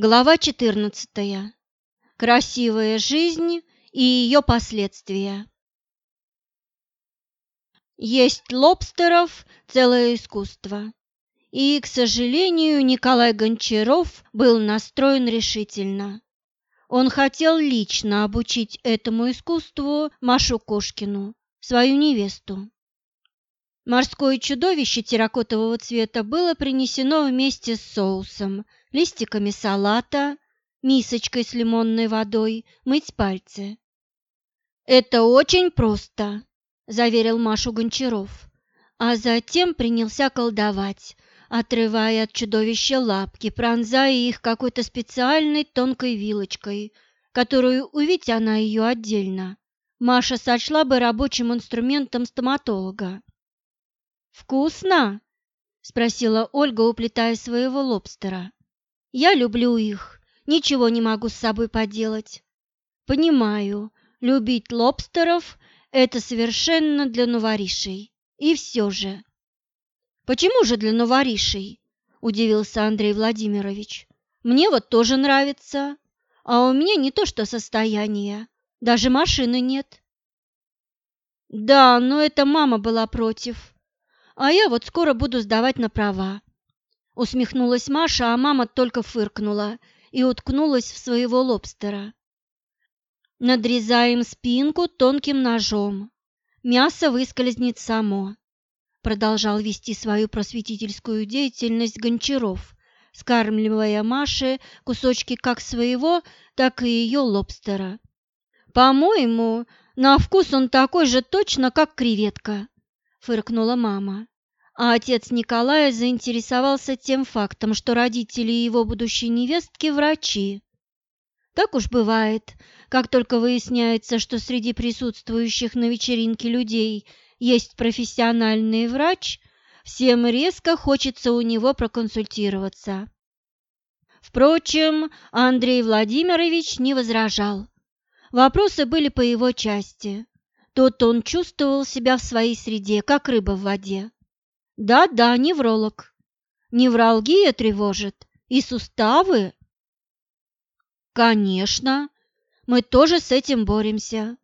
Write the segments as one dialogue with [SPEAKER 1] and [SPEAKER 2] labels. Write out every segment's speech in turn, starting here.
[SPEAKER 1] Глава 14. Красивая жизнь и ее последствия. Есть лобстеров целое искусство. И, к сожалению, Николай Гончаров был настроен решительно. Он хотел лично обучить этому искусству Машу Кошкину, свою невесту. Морское чудовище терракотового цвета было принесено вместе с соусом – листиками салата, мисочкой с лимонной водой, мыть пальцы. «Это очень просто», – заверил Машу Гончаров, а затем принялся колдовать, отрывая от чудовища лапки, пронзая их какой-то специальной тонкой вилочкой, которую, увидеть она ее отдельно, Маша сочла бы рабочим инструментом стоматолога. «Вкусно?» – спросила Ольга, уплетая своего лобстера. Я люблю их, ничего не могу с собой поделать. Понимаю, любить лобстеров – это совершенно для новоришей. И все же. Почему же для новоришей? Удивился Андрей Владимирович. Мне вот тоже нравится. А у меня не то что состояние, даже машины нет. Да, но это мама была против. А я вот скоро буду сдавать на права. Усмехнулась Маша, а мама только фыркнула и уткнулась в своего лобстера. Надрезаем спинку тонким ножом. Мясо выскользнет само. Продолжал вести свою просветительскую деятельность Гончаров, скармливая Маше кусочки как своего, так и ее лобстера. «По-моему, на вкус он такой же точно, как креветка», — фыркнула мама а отец Николая заинтересовался тем фактом, что родители его будущей невестки – врачи. Так уж бывает, как только выясняется, что среди присутствующих на вечеринке людей есть профессиональный врач, всем резко хочется у него проконсультироваться. Впрочем, Андрей Владимирович не возражал. Вопросы были по его части. Тот он чувствовал себя в своей среде, как рыба в воде. Да-да, невролог. Невралгия тревожит. И суставы? Конечно. Мы тоже с этим боремся.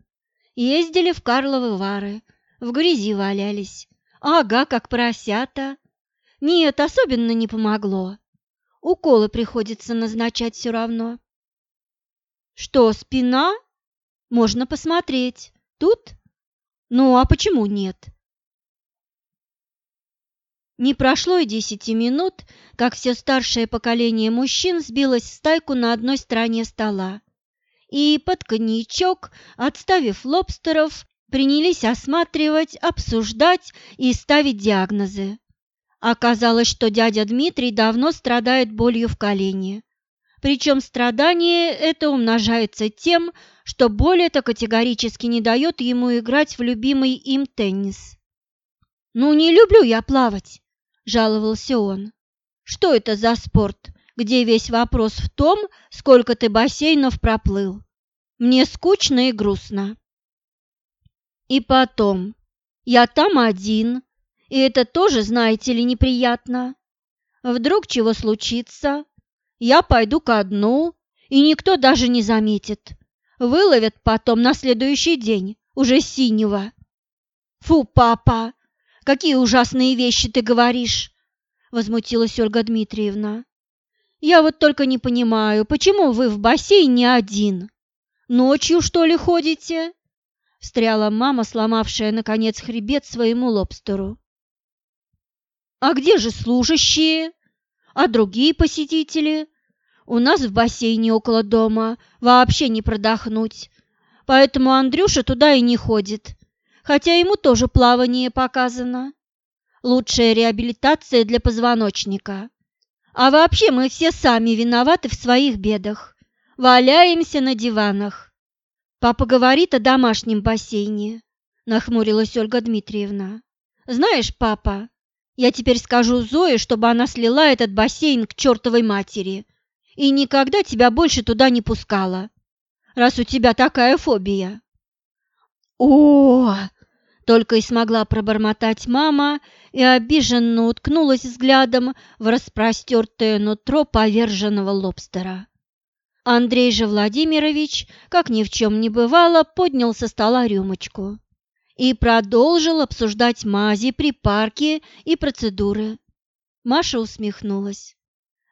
[SPEAKER 1] Ездили в Карловы Вары, в грязи валялись. Ага, как поросята. Нет, особенно не помогло. Уколы приходится назначать все равно. Что, спина? Можно посмотреть. Тут? Ну, а почему нет? Не прошло и десяти минут, как все старшее поколение мужчин сбилось в стайку на одной стороне стола. И под коньячок, отставив лобстеров, принялись осматривать, обсуждать и ставить диагнозы. Оказалось, что дядя Дмитрий давно страдает болью в колене. Причем страдание это умножается тем, что боль эта категорически не дает ему играть в любимый им теннис. «Ну, не люблю я плавать», – жаловался он. «Что это за спорт, где весь вопрос в том, сколько ты бассейнов проплыл? Мне скучно и грустно». «И потом, я там один, и это тоже, знаете ли, неприятно. Вдруг чего случится, я пойду ко дну, и никто даже не заметит. Выловят потом на следующий день, уже синего. Фу, папа, Какие ужасные вещи ты говоришь!» – возмутилась Ольга Дмитриевна. «Я вот только не понимаю, почему вы в бассейне один? Ночью, что ли, ходите?» – встряла мама, сломавшая, наконец, хребет своему лобстеру. «А где же служащие? А другие посетители? У нас в бассейне около дома вообще не продохнуть, поэтому Андрюша туда и не ходит хотя ему тоже плавание показано. Лучшая реабилитация для позвоночника. А вообще мы все сами виноваты в своих бедах. Валяемся на диванах. Папа говорит о домашнем бассейне, нахмурилась Ольга Дмитриевна. Знаешь, папа, я теперь скажу Зое, чтобы она слила этот бассейн к чертовой матери и никогда тебя больше туда не пускала, раз у тебя такая фобия. О, Только и смогла пробормотать мама и обиженно уткнулась взглядом в распростертое нутро поверженного лобстера. Андрей же Владимирович, как ни в чем не бывало, поднял со стола рюмочку и продолжил обсуждать мази, припарки и процедуры. Маша усмехнулась.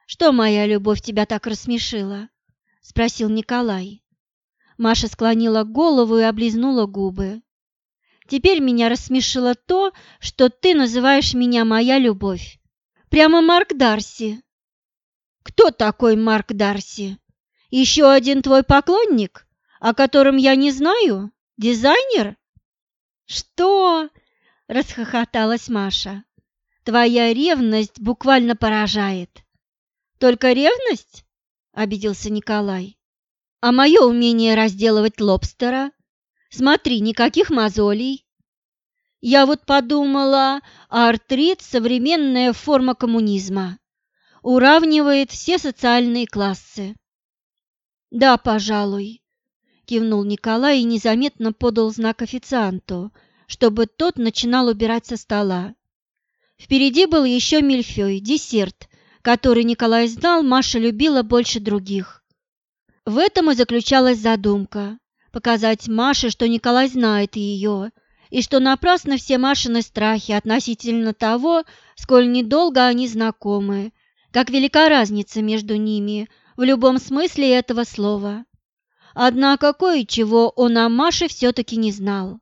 [SPEAKER 1] «Что, моя любовь, тебя так рассмешила?» – спросил Николай. Маша склонила голову и облизнула губы. «Теперь меня рассмешило то, что ты называешь меня моя любовь. Прямо Марк Дарси». «Кто такой Марк Дарси? Еще один твой поклонник, о котором я не знаю? Дизайнер?» «Что?» – расхохоталась Маша. «Твоя ревность буквально поражает». «Только ревность?» – обиделся Николай. «А мое умение разделывать лобстера? Смотри, никаких мозолей». Я вот подумала, артрит – современная форма коммунизма. Уравнивает все социальные классы. «Да, пожалуй», кивнул Николай и незаметно подал знак официанту, чтобы тот начинал убирать со стола. Впереди был еще мильфей, десерт, который Николай знал, Маша любила больше других. В этом и заключалась задумка – показать Маше, что Николай знает ее, и что напрасно все Машины страхи относительно того, сколь недолго они знакомы, как велика разница между ними в любом смысле этого слова. Однако кое-чего он о Маше все-таки не знал.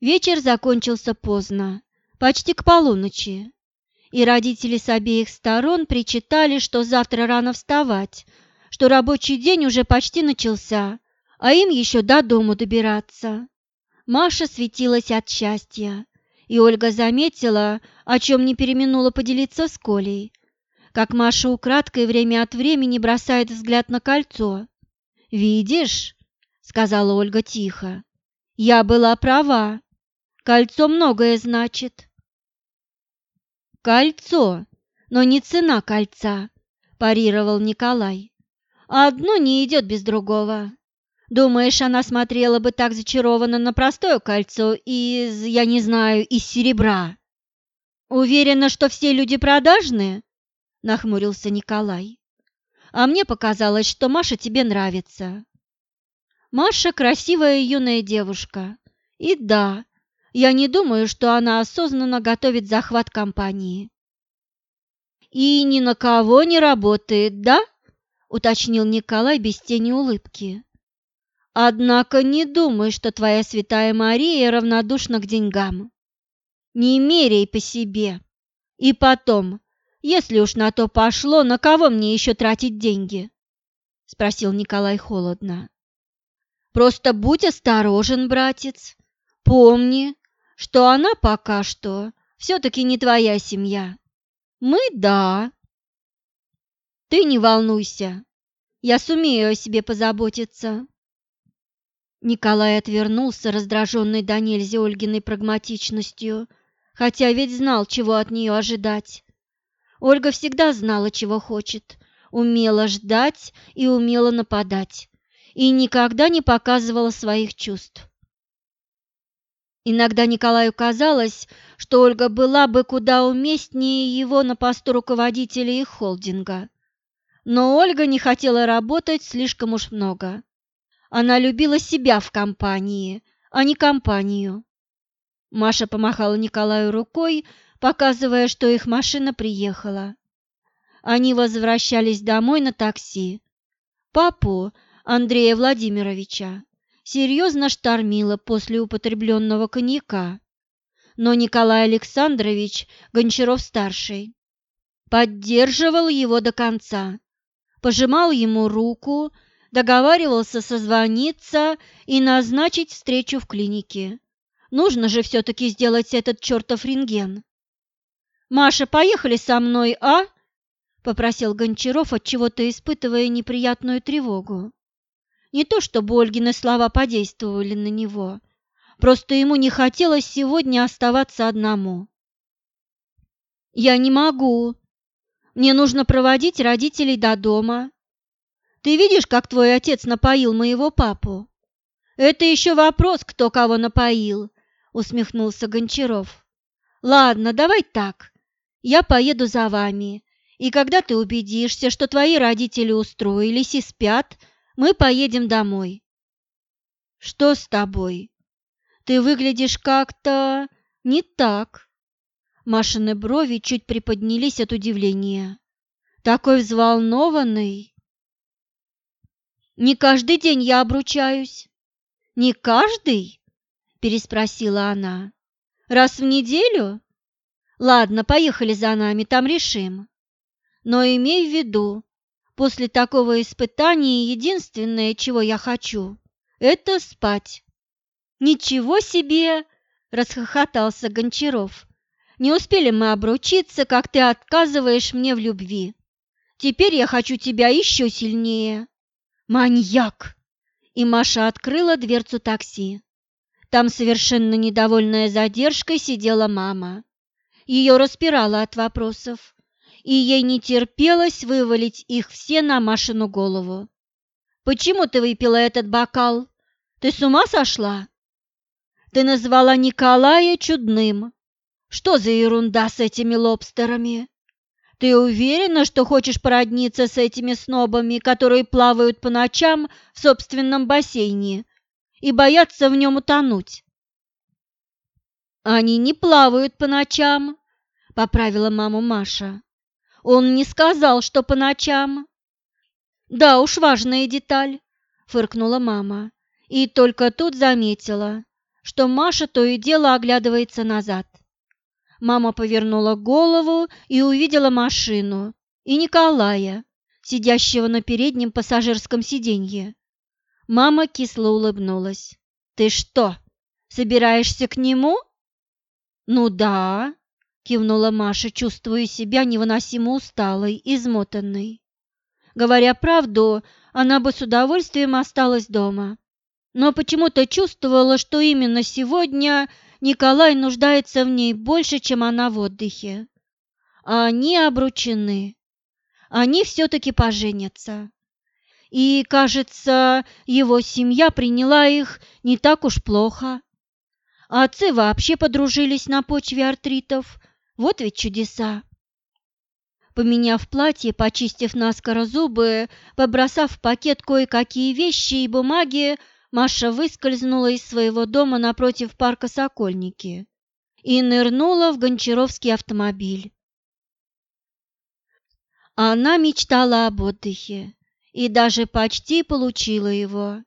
[SPEAKER 1] Вечер закончился поздно, почти к полуночи, и родители с обеих сторон причитали, что завтра рано вставать, что рабочий день уже почти начался, а им еще до дому добираться. Маша светилась от счастья, и Ольга заметила, о чем не переминула поделиться с Колей, как Маша украдкой время от времени бросает взгляд на кольцо. «Видишь?» — сказала Ольга тихо. «Я была права. Кольцо многое значит». «Кольцо, но не цена кольца», – парировал Николай. «Одно не идет без другого. Думаешь, она смотрела бы так зачарованно на простое кольцо из, я не знаю, из серебра?» «Уверена, что все люди продажные?» – нахмурился Николай. «А мне показалось, что Маша тебе нравится». «Маша – красивая юная девушка. И да, я не думаю, что она осознанно готовит захват компании». «И ни на кого не работает, да?» – уточнил Николай без тени улыбки. «Однако не думай, что твоя святая Мария равнодушна к деньгам. Не меряй по себе. И потом, если уж на то пошло, на кого мне еще тратить деньги? Спросил Николай холодно. Просто будь осторожен, братец. Помни, что она пока что все-таки не твоя семья. Мы – да. Ты не волнуйся, я сумею о себе позаботиться. Николай отвернулся, раздраженный до нельзя Ольгиной прагматичностью, хотя ведь знал, чего от нее ожидать. Ольга всегда знала, чего хочет, умела ждать и умела нападать, и никогда не показывала своих чувств. Иногда Николаю казалось, что Ольга была бы куда уместнее его на посту руководителя их холдинга. Но Ольга не хотела работать слишком уж много. Она любила себя в компании, а не компанию. Маша помахала Николаю рукой, показывая, что их машина приехала. Они возвращались домой на такси. Папу, Андрея Владимировича, серьезно штормило после употребленного коньяка, но Николай Александрович, Гончаров-старший, поддерживал его до конца, пожимал ему руку, договаривался созвониться и назначить встречу в клинике. Нужно же все-таки сделать этот чертов рентген. «Маша, поехали со мной, а?» – попросил Гончаров, отчего-то испытывая неприятную тревогу. Не то чтобы Ольгины слова подействовали на него, просто ему не хотелось сегодня оставаться одному. «Я не могу. Мне нужно проводить родителей до дома. Ты видишь, как твой отец напоил моего папу? Это еще вопрос, кто кого напоил, усмехнулся Гончаров. Ладно, давай так. Я поеду за вами, и когда ты убедишься, что твои родители устроились и спят, мы поедем домой. Что с тобой? Ты выглядишь как-то не так. Машины брови чуть приподнялись от удивления. Такой взволнованный. Не каждый день я обручаюсь. Не каждый? переспросила она. Раз в неделю? Ладно, поехали за нами, там решим. Но имей в виду, после такого испытания единственное, чего я хочу, это спать. Ничего себе, расхохотался Гончаров. Не успели мы обручиться, как ты отказываешь мне в любви. Теперь я хочу тебя еще сильнее. Маньяк! И Маша открыла дверцу такси. Там, совершенно недовольная задержкой, сидела мама. Ее распирало от вопросов, и ей не терпелось вывалить их все на Машину голову. «Почему ты выпила этот бокал? Ты с ума сошла? Ты назвала Николая чудным. Что за ерунда с этими лобстерами? Ты уверена, что хочешь породниться с этими снобами, которые плавают по ночам в собственном бассейне и боятся в нем утонуть?» «Они не плавают по ночам», — поправила маму Маша. «Он не сказал, что по ночам». «Да уж, важная деталь», — фыркнула мама. И только тут заметила, что Маша то и дело оглядывается назад. Мама повернула голову и увидела машину и Николая, сидящего на переднем пассажирском сиденье. Мама кисло улыбнулась. «Ты что, собираешься к нему?» «Ну да», — кивнула Маша, чувствуя себя невыносимо усталой, измотанной. Говоря правду, она бы с удовольствием осталась дома, но почему-то чувствовала, что именно сегодня Николай нуждается в ней больше, чем она в отдыхе. А они обручены. Они все-таки поженятся. И, кажется, его семья приняла их не так уж плохо. отцы вообще подружились на почве артритов. Вот ведь чудеса. Поменяв платье, почистив наскоро зубы, побросав в пакет кое-какие вещи и бумаги, Маша выскользнула из своего дома напротив парка Сокольники и нырнула в гончаровский автомобиль. Она мечтала об отдыхе и даже почти получила его.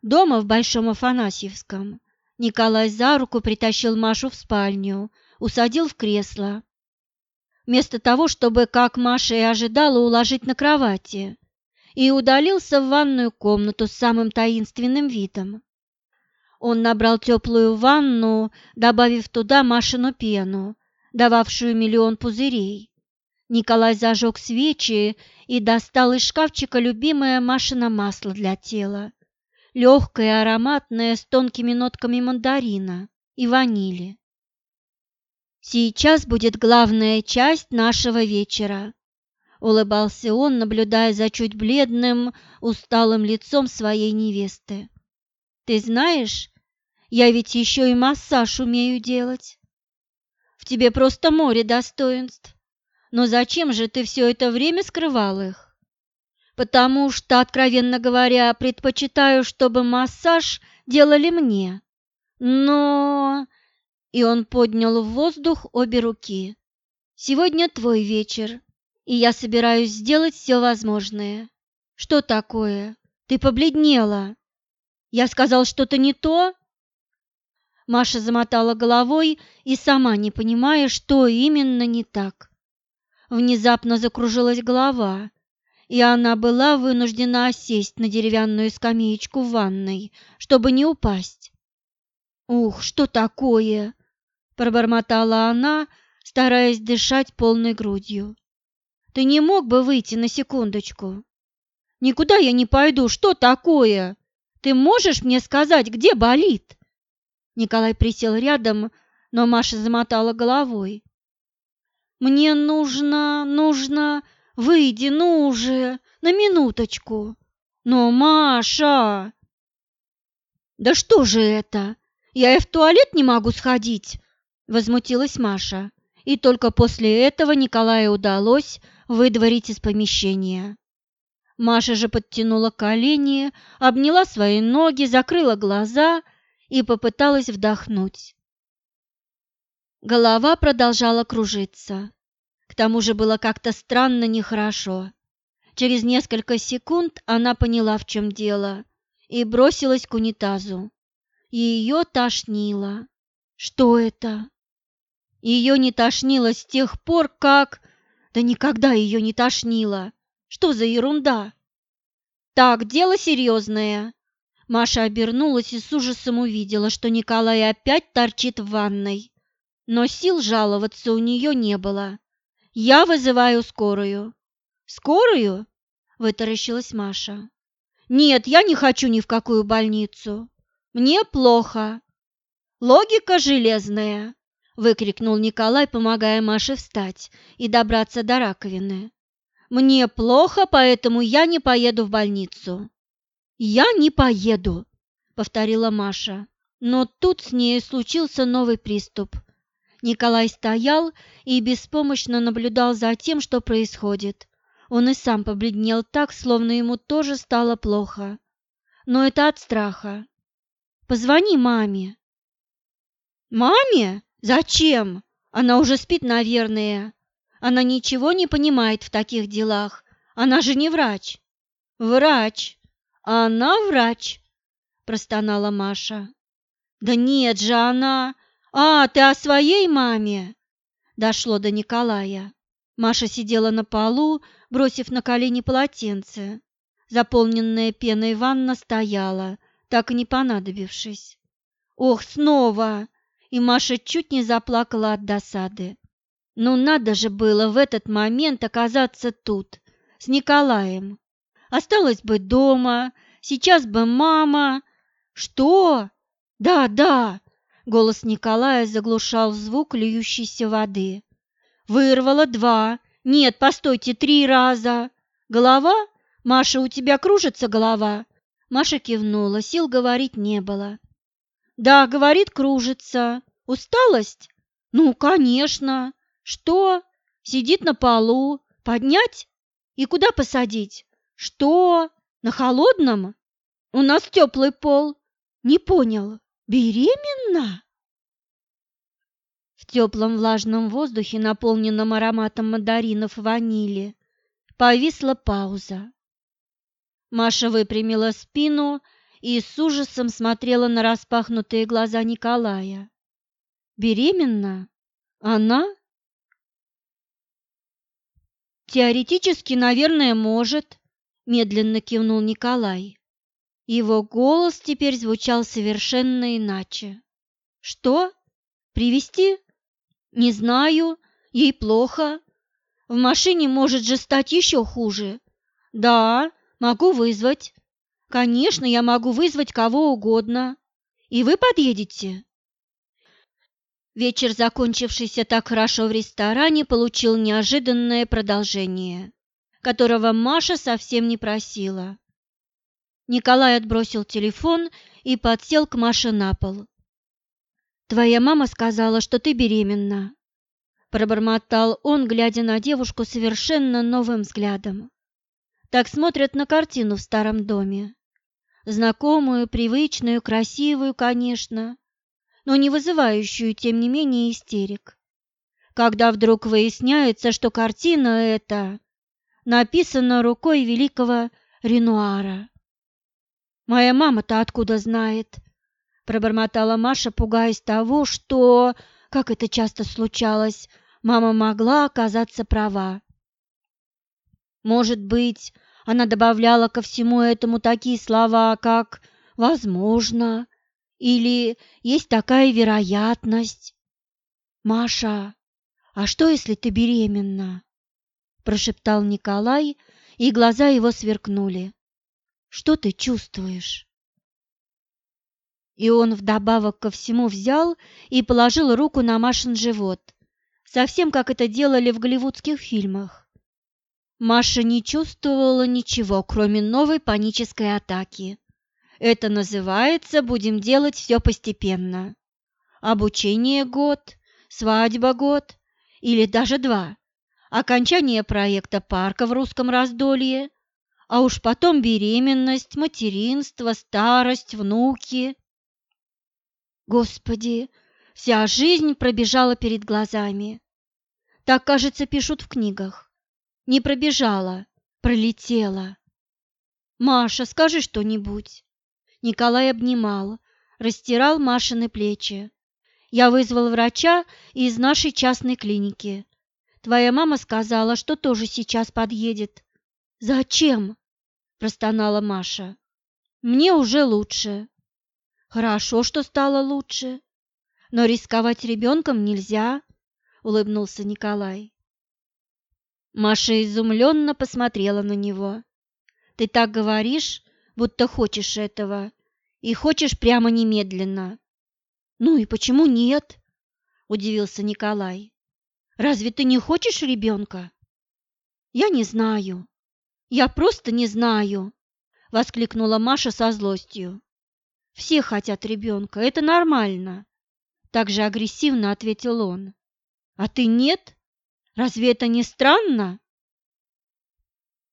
[SPEAKER 1] Дома в Большом Афанасьевском Николай за руку притащил Машу в спальню, усадил в кресло. Вместо того, чтобы, как Маша и ожидала, уложить на кровати, и удалился в ванную комнату с самым таинственным видом. Он набрал теплую ванну, добавив туда Машину пену, дававшую миллион пузырей. Николай зажег свечи и достал из шкафчика любимое Машино масло для тела, легкое, ароматное, с тонкими нотками мандарина и ванили. «Сейчас будет главная часть нашего вечера», улыбался он, наблюдая за чуть бледным, усталым лицом своей невесты. Ты знаешь, я ведь еще и массаж умею делать. В тебе просто море достоинств. Но зачем же ты все это время скрывал их? Потому что, откровенно говоря, предпочитаю, чтобы массаж делали мне. Но... И он поднял в воздух обе руки. Сегодня твой вечер, и я собираюсь сделать все возможное. Что такое? Ты побледнела. Я сказал что-то не то? Маша замотала головой и сама не понимая, что именно не так. Внезапно закружилась голова, и она была вынуждена осесть на деревянную скамеечку в ванной, чтобы не упасть. «Ух, что такое?» – пробормотала она, стараясь дышать полной грудью. Ты не мог бы выйти на секундочку? Никуда я не пойду. Что такое? Ты можешь мне сказать, где болит? Николай присел рядом, но Маша замотала головой. Мне нужно, нужно, выйди, ну уже, на минуточку. Но, Маша, «Да что же это? Я и в туалет не могу сходить!» – возмутилась Маша. И только после этого Николаю удалось выдворить из помещения. Маша же подтянула колени, обняла свои ноги, закрыла глаза и попыталась вдохнуть. Голова продолжала кружиться. К тому же было как-то странно нехорошо. Через несколько секунд она поняла, в чем дело, и бросилась к унитазу. Ее тошнило. Что это? Ее не тошнило с тех пор, как... Да никогда ее не тошнило. Что за ерунда? Так, дело серьезное. Маша обернулась и с ужасом увидела, что Николай опять торчит в ванной. Но сил жаловаться у нее не было. «Я вызываю скорую». «Скорую?» – вытаращилась Маша. «Нет, я не хочу ни в какую больницу. Мне плохо». «Логика железная», – выкрикнул Николай, помогая Маше встать и добраться до раковины. Мне плохо, поэтому я не поеду в больницу. Я не поеду, повторила Маша. Но тут с ней случился новый приступ. Николай стоял и беспомощно наблюдал за тем, что происходит. Он и сам побледнел так, словно ему тоже стало плохо. Но это от страха. Позвони маме. Маме? Зачем? Она уже спит, наверное. Она ничего не понимает в таких делах. Она же не врач. Врач. Она врач, простонала Маша. Да нет же она. А, ты о своей маме? Дошло до Николая. Маша сидела на полу, бросив на колени полотенце. Заполненная пеной ванна стояла, так и не понадобившись. Ох, снова! И Маша чуть не заплакала от досады. Ну надо же было в этот момент оказаться тут, с Николаем. Осталось бы дома, сейчас бы мама. Что? Да, да. Голос Николая заглушал звук льющейся воды. Вырвала два. Нет, постойте, три раза. Голова? Маша, у тебя кружится голова? Маша кивнула, сил говорить не было. Да, говорит, кружится. Усталость? Ну, конечно. Что? Сидит на полу. Поднять? И куда посадить? Что? На холодном? У нас теплый пол. Не понял. Беременна? В теплом влажном воздухе, наполненном ароматом мандаринов ванили, повисла пауза. Маша выпрямила спину и с ужасом смотрела на распахнутые глаза Николая. Беременна? Она? Теоретически, наверное, может, медленно кивнул Николай. Его голос теперь звучал совершенно иначе. Что? Привести? Не знаю, ей плохо. В машине может же стать еще хуже. Да, могу вызвать. Конечно, я могу вызвать кого угодно. И вы подъедете? Вечер, закончившийся так хорошо в ресторане, получил неожиданное продолжение, которого Маша совсем не просила. Николай отбросил телефон и подсел к Маше на пол. «Твоя мама сказала, что ты беременна», – пробормотал он, глядя на девушку совершенно новым взглядом. Так смотрят на картину в старом доме. Знакомую, привычную, красивую, конечно, но не вызывающую, тем не менее, истерик. Когда вдруг выясняется, что картина эта написана рукой великого Ренуара. «Моя мама-то откуда знает?» – пробормотала Маша, пугаясь того, что, как это часто случалось, мама могла оказаться права. Может быть, она добавляла ко всему этому такие слова, как «возможно», или есть такая вероятность? Маша, а что, если ты беременна? Прошептал Николай, и глаза его сверкнули. Что ты чувствуешь? И он вдобавок ко всему взял и положил руку на Машин живот, совсем как это делали в голливудских фильмах. Маша не чувствовала ничего, кроме новой панической атаки. Это называется «будем делать все постепенно». Обучение год, свадьба год или даже два, окончание проекта парка в русском раздолье, а уж потом беременность, материнство, старость, внуки. Господи, вся жизнь пробежала перед глазами. Так, кажется, пишут в книгах. Не пробежала, пролетела. «Маша, скажи что-нибудь». Николай обнимал, растирал Машины плечи. «Я вызвал врача из нашей частной клиники. Твоя мама сказала, что тоже сейчас подъедет. «Зачем?» – простонала Маша. «Мне уже лучше». «Хорошо, что стало лучше. Но рисковать ребенком нельзя», – улыбнулся Николай. Маша изумленно посмотрела на него. «Ты так говоришь, будто хочешь этого, и хочешь прямо немедленно». «Ну и почему нет?» – удивился Николай. «Разве ты не хочешь ребенка?» «Я не знаю. «Я просто не знаю!» – воскликнула Маша со злостью. «Все хотят ребенка, это нормально!» Так же агрессивно ответил он. «А ты нет? Разве это не странно?»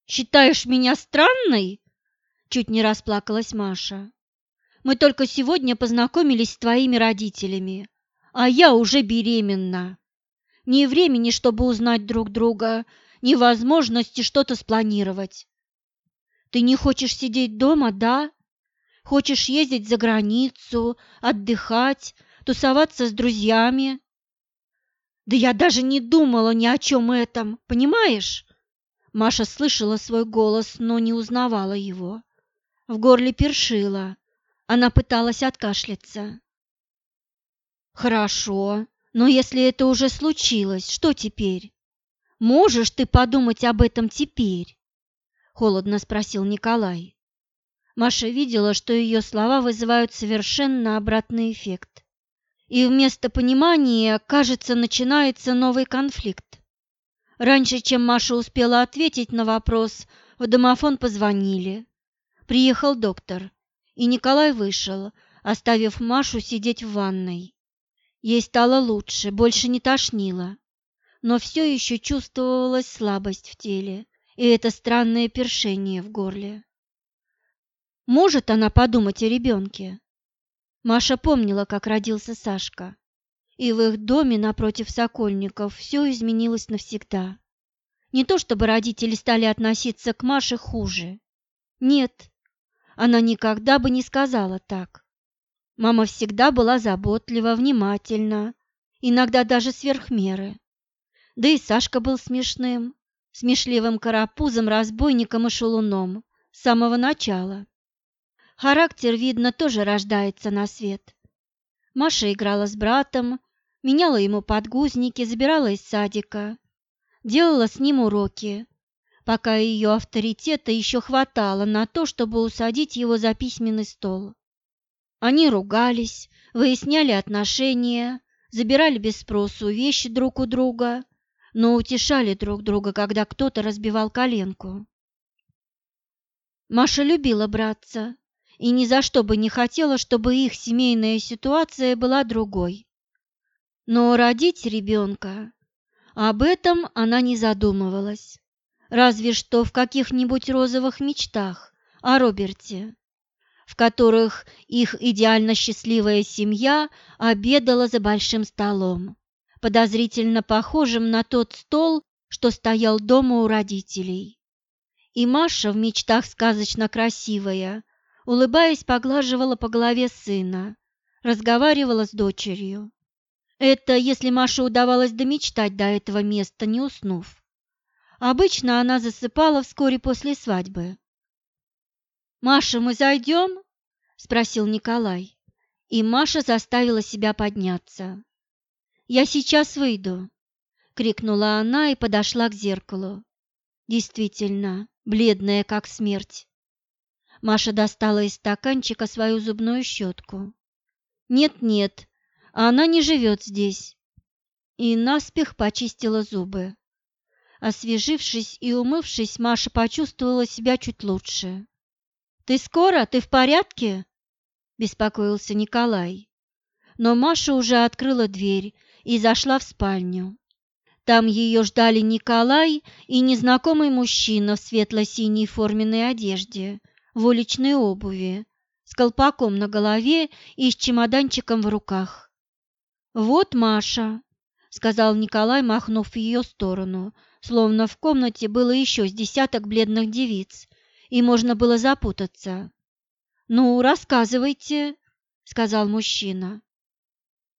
[SPEAKER 1] «Считаешь меня странной?» Чуть не расплакалась Маша. «Мы только сегодня познакомились с твоими родителями, а я уже беременна. Ни времени, чтобы узнать друг друга, невозможности что-то спланировать. Ты не хочешь сидеть дома, да? Хочешь ездить за границу, отдыхать, тусоваться с друзьями? Да я даже не думала ни о чем этом, понимаешь? Маша слышала свой голос, но не узнавала его. В горле першила. Она пыталась откашляться. Хорошо, но если это уже случилось, что теперь? Можешь ты подумать об этом теперь? Холодно спросил Николай. Маша видела, что ее слова вызывают совершенно обратный эффект. И вместо понимания, кажется, начинается новый конфликт. Раньше, чем Маша успела ответить на вопрос, в домофон позвонили. Приехал доктор, и Николай вышел, оставив Машу сидеть в ванной. Ей стало лучше, больше не тошнило но все еще чувствовалась слабость в теле и это странное першение в горле. Может она подумать о ребенке? Маша помнила, как родился Сашка, и в их доме напротив Сокольников все изменилось навсегда. Не то чтобы родители стали относиться к Маше хуже. Нет, она никогда бы не сказала так. Мама всегда была заботлива, внимательна, иногда даже сверх меры. Да и Сашка был смешным, смешливым карапузом, разбойником и шалуном с самого начала. Характер, видно, тоже рождается на свет. Маша играла с братом, меняла ему подгузники, забирала из садика, делала с ним уроки, пока ее авторитета еще хватало на то, чтобы усадить его за письменный стол. Они ругались, выясняли отношения, забирали без спросу вещи друг у друга, но утешали друг друга, когда кто-то разбивал коленку. Маша любила братца и ни за что бы не хотела, чтобы их семейная ситуация была другой. Но родить ребенка, об этом она не задумывалась, разве что в каких-нибудь розовых мечтах о Роберте, в которых их идеально счастливая семья обедала за большим столом подозрительно похожим на тот стол, что стоял дома у родителей. И Маша в мечтах сказочно красивая, улыбаясь, поглаживала по голове сына, разговаривала с дочерью. Это если Маше удавалось домечтать до этого места, не уснув. Обычно она засыпала вскоре после свадьбы. «Маша, мы зайдем?» – спросил Николай. И Маша заставила себя подняться. «Я сейчас выйду!» — крикнула она и подошла к зеркалу. Действительно, бледная, как смерть. Маша достала из стаканчика свою зубную щетку. «Нет-нет, она не живет здесь!» И наспех почистила зубы. Освежившись и умывшись, Маша почувствовала себя чуть лучше. «Ты скоро? Ты в порядке?» – беспокоился Николай. Но Маша уже открыла дверь и зашла в спальню. Там ее ждали Николай и незнакомый мужчина в светло-синей форменной одежде, в уличной обуви, с колпаком на голове и с чемоданчиком в руках. «Вот Маша», — сказал Николай, махнув в ее сторону, словно в комнате было еще с десяток бледных девиц, и можно было запутаться. «Ну, рассказывайте», — сказал мужчина.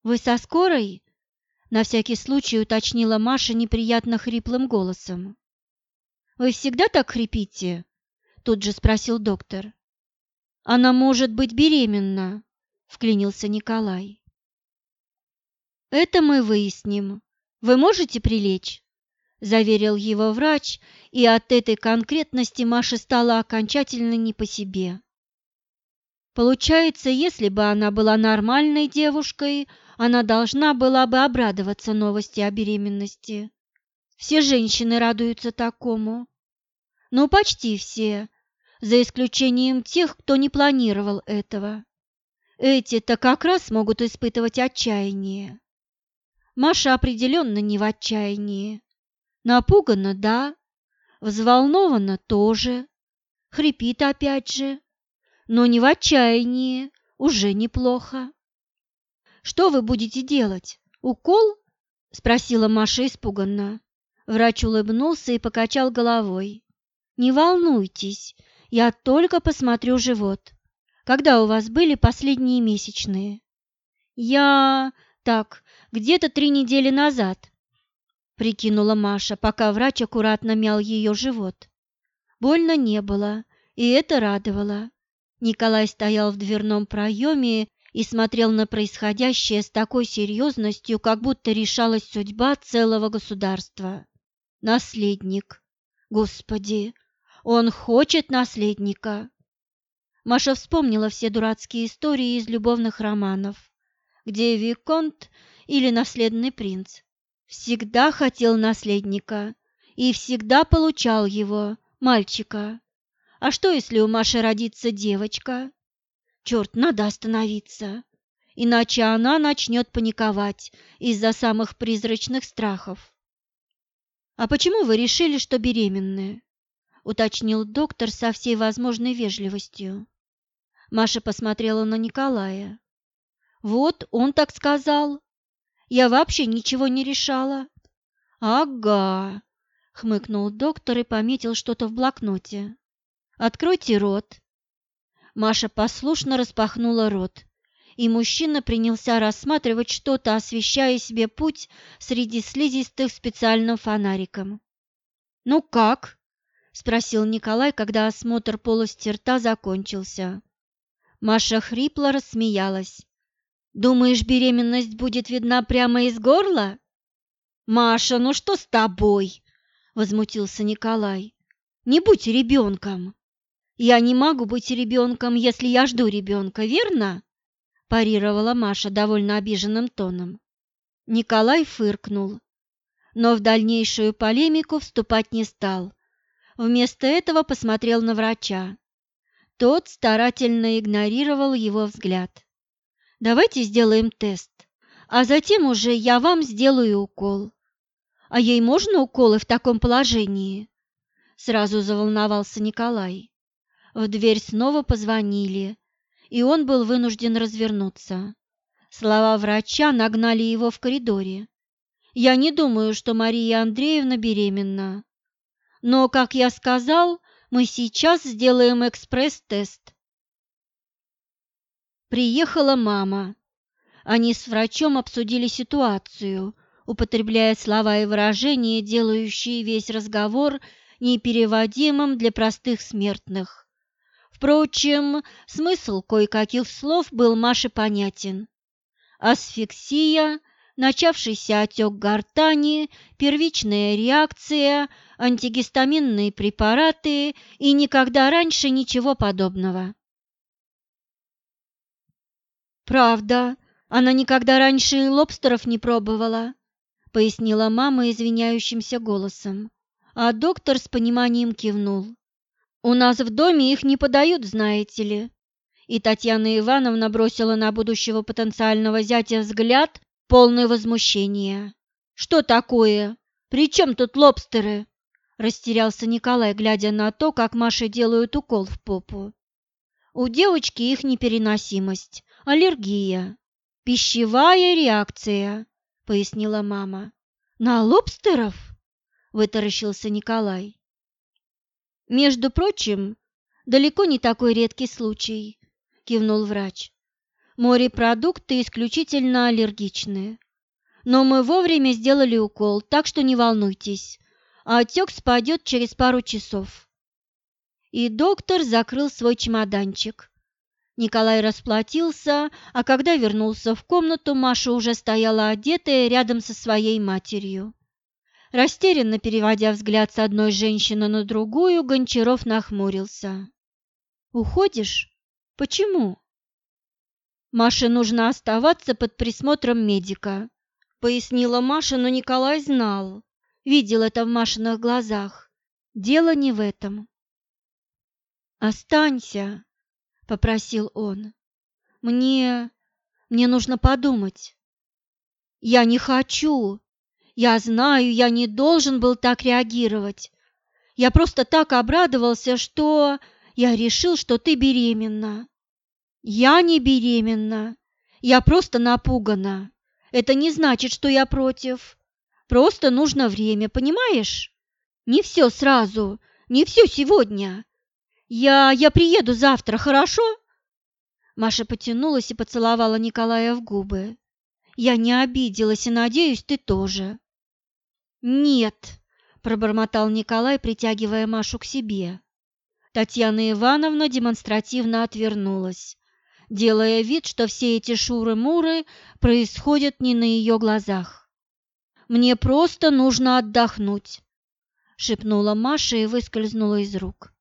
[SPEAKER 1] «Вы со скорой?» — на всякий случай уточнила Маша неприятно хриплым голосом. «Вы всегда так хрипите?» — тут же спросил доктор. «Она может быть беременна», — вклинился Николай. «Это мы выясним. Вы можете прилечь?» – заверил его врач, и от этой конкретности Маше стало окончательно не по себе. Получается, если бы она была нормальной девушкой, она должна была бы обрадоваться новости о беременности. Все женщины радуются такому. Ну, почти все, за исключением тех, кто не планировал этого. Эти-то как раз могут испытывать отчаяние. Маша определенно не в отчаянии. Напугана, да, взволнована тоже, хрипит опять же, но не в отчаянии, уже неплохо. «Что вы будете делать? Укол?» – спросила Маша испуганно. Врач улыбнулся и покачал головой. «Не волнуйтесь, я только посмотрю живот. Когда у вас были последние месячные?» «Я... так, где-то три недели назад», прикинула Маша, пока врач аккуратно мял ее живот. Больно не было, и это радовало. Николай стоял в дверном проеме и смотрел на происходящее с такой серьезностью, как будто решалась судьба целого государства. Наследник. Господи, он хочет наследника. Маша вспомнила все дурацкие истории из любовных романов, где Виконт или наследный принц Всегда хотел наследника и всегда получал его, мальчика. А что, если у Маши родится девочка? Черт, надо остановиться, иначе она начнет паниковать из-за самых призрачных страхов. «А почему вы решили, что беременны?» – уточнил доктор со всей возможной вежливостью. Маша посмотрела на Николая. «Вот он так сказал, я вообще ничего не решала. Ага, хмыкнул доктор и пометил что-то в блокноте. Откройте рот. Маша послушно распахнула рот, и мужчина принялся рассматривать что-то, освещая себе путь среди слизистых специальным фонариком. «Ну как?» – спросил Николай, когда осмотр полости рта закончился. Маша хрипло рассмеялась. Думаешь, беременность будет видна прямо из горла? Маша, ну что с тобой? Возмутился Николай. Не будь ребенком. Я не могу быть ребенком, если я жду ребенка, верно? Парировала Маша довольно обиженным тоном. Николай фыркнул, но в дальнейшую полемику вступать не стал. Вместо этого посмотрел на врача. Тот старательно игнорировал его взгляд. Давайте сделаем тест, а затем уже я вам сделаю укол. А ей можно уколы в таком положении? Сразу заволновался Николай. В дверь снова позвонили, и он был вынужден развернуться. Слова врача нагнали его в коридоре. Я не думаю, что Мария Андреевна беременна. Но, как я сказал, мы сейчас сделаем экспресс-тест. Приехала мама. Они с врачом обсудили ситуацию, употребляя слова и выражения, делающие весь разговор непереводимым для простых смертных. Впрочем, смысл кое-каких слов был Маше понятен. Асфиксия, начавшийся отек гортани, первичная реакция, антигистаминные препараты и никогда раньше ничего подобного. «Правда, она никогда раньше и лобстеров не пробовала», — пояснила мама извиняющимся голосом. А доктор с пониманием кивнул. У нас в доме их не подают, знаете ли. И Татьяна Ивановна бросила на будущего потенциального зятя взгляд, полный возмущения. «Что такое? При чем тут лобстеры?» Растерялся Николай, глядя на то, как Маше делают укол в попу. У девочки их непереносимость, аллергия, пищевая реакция, пояснила мама. На лобстеров? Вытаращился Николай. Между прочим, далеко не такой редкий случай, кивнул врач. Морепродукты исключительно аллергичные. Но мы вовремя сделали укол, так что не волнуйтесь, отек спадет через пару часов и доктор закрыл свой чемоданчик. Николай расплатился, а когда вернулся в комнату, Маша уже стояла одетая рядом со своей матерью. Растерянно переводя взгляд с одной женщины на другую, Гончаров нахмурился. «Уходишь? Почему?» «Маше нужно оставаться под присмотром медика», — пояснила Маша, но Николай знал, видел это в Машиных глазах. «Дело не в этом. «Останься», — попросил он. «Мне... мне нужно подумать». «Я не хочу. Я знаю, я не должен был так реагировать. Я просто так обрадовался, что... я решил, что ты беременна». «Я не беременна. Я просто напугана. Это не значит, что я против. Просто нужно время, понимаешь? Не все сразу, не все сегодня. «Я... я приеду завтра, хорошо?» Маша потянулась и поцеловала Николая в губы. «Я не обиделась и, надеюсь, ты тоже». «Нет», – пробормотал Николай, притягивая Машу к себе. Татьяна Ивановна демонстративно отвернулась, делая вид, что все эти шуры-муры происходят не на ее глазах. «Мне просто нужно отдохнуть», – шепнула Маша и выскользнула из рук.